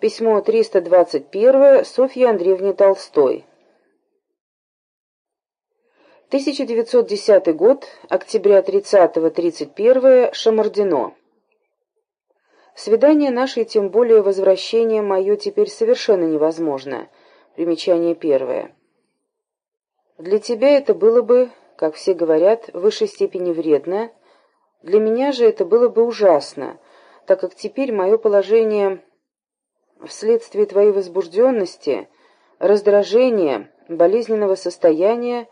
Письмо 321 Софье Андреевне Толстой. 1910 год, октября 30-31, Шамардино. Свидание наше, и тем более возвращение мое, теперь совершенно невозможно. Примечание первое. Для тебя это было бы, как все говорят, в высшей степени вредно, для меня же это было бы ужасно, так как теперь мое положение вследствие твоей возбужденности, раздражения, болезненного состояния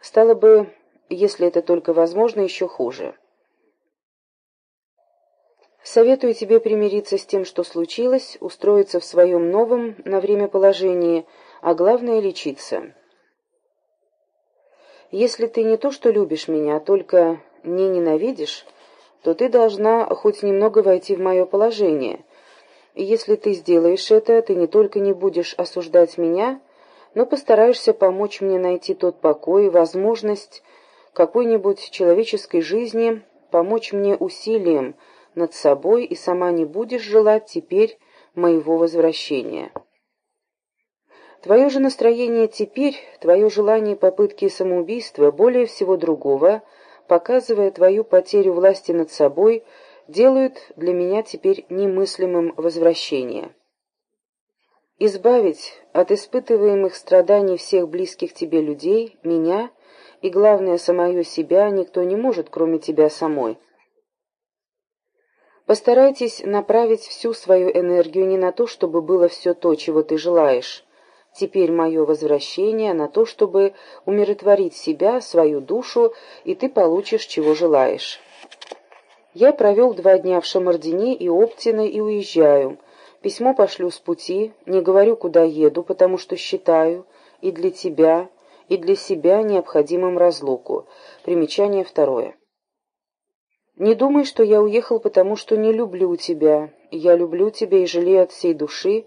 стало бы, если это только возможно, еще хуже. Советую тебе примириться с тем, что случилось, устроиться в своем новом на время положении, а главное — лечиться. Если ты не то что любишь меня, а только не ненавидишь, то ты должна хоть немного войти в мое положение. Если ты сделаешь это, ты не только не будешь осуждать меня, но постараешься помочь мне найти тот покой и возможность какой-нибудь человеческой жизни, помочь мне усилием над собой и сама не будешь желать теперь моего возвращения. Твое же настроение теперь, твое желание попытки самоубийства, более всего другого, показывая твою потерю власти над собой, делают для меня теперь немыслимым возвращение. Избавить от испытываемых страданий всех близких тебе людей, меня и, главное, самое себя никто не может, кроме тебя самой. Постарайтесь направить всю свою энергию не на то, чтобы было все то, чего ты желаешь, Теперь мое возвращение на то, чтобы умиротворить себя, свою душу, и ты получишь, чего желаешь. Я провел два дня в Шамардине и Оптино и уезжаю. Письмо пошлю с пути, не говорю, куда еду, потому что считаю и для тебя, и для себя необходимым разлуку. Примечание второе. Не думай, что я уехал, потому что не люблю тебя. Я люблю тебя и жалею от всей души,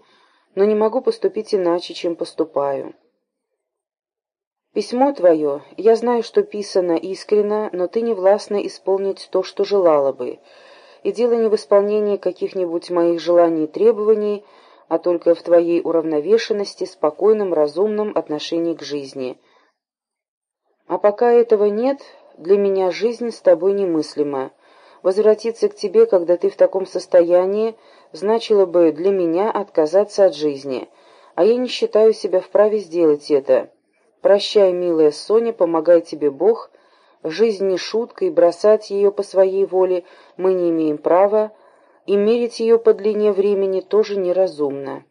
но не могу поступить иначе, чем поступаю. Письмо твое, я знаю, что писано искренно, но ты не властна исполнить то, что желала бы, и дело не в исполнении каких-нибудь моих желаний и требований, а только в твоей уравновешенности, спокойном, разумном отношении к жизни. А пока этого нет, для меня жизнь с тобой немыслима. Возвратиться к тебе, когда ты в таком состоянии, значило бы для меня отказаться от жизни, а я не считаю себя вправе сделать это. Прощай, милая Соня, помогай тебе Бог. Жизнь не шутка, и бросать ее по своей воле мы не имеем права, и мерить ее по длине времени тоже неразумно.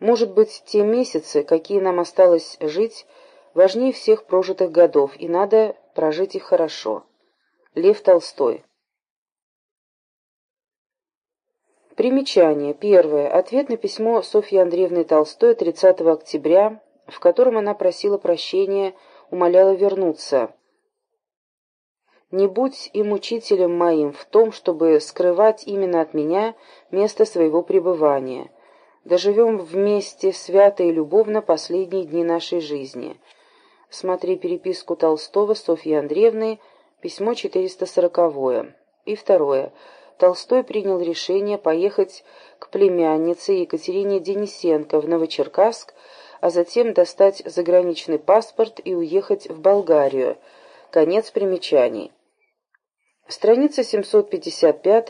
Может быть, те месяцы, какие нам осталось жить, важнее всех прожитых годов, и надо прожить их хорошо. Лев Толстой Примечание. Первое. Ответ на письмо Софьи Андреевны Толстой 30 октября, в котором она просила прощения, умоляла вернуться. «Не будь и мучителем моим в том, чтобы скрывать именно от меня место своего пребывания. Доживем вместе свято и любовно последние дни нашей жизни». Смотри переписку Толстого Софьи Андреевны, письмо 440. И второе. Толстой принял решение поехать к племяннице Екатерине Денисенко в Новочеркасск, а затем достать заграничный паспорт и уехать в Болгарию. Конец примечаний. Страница 755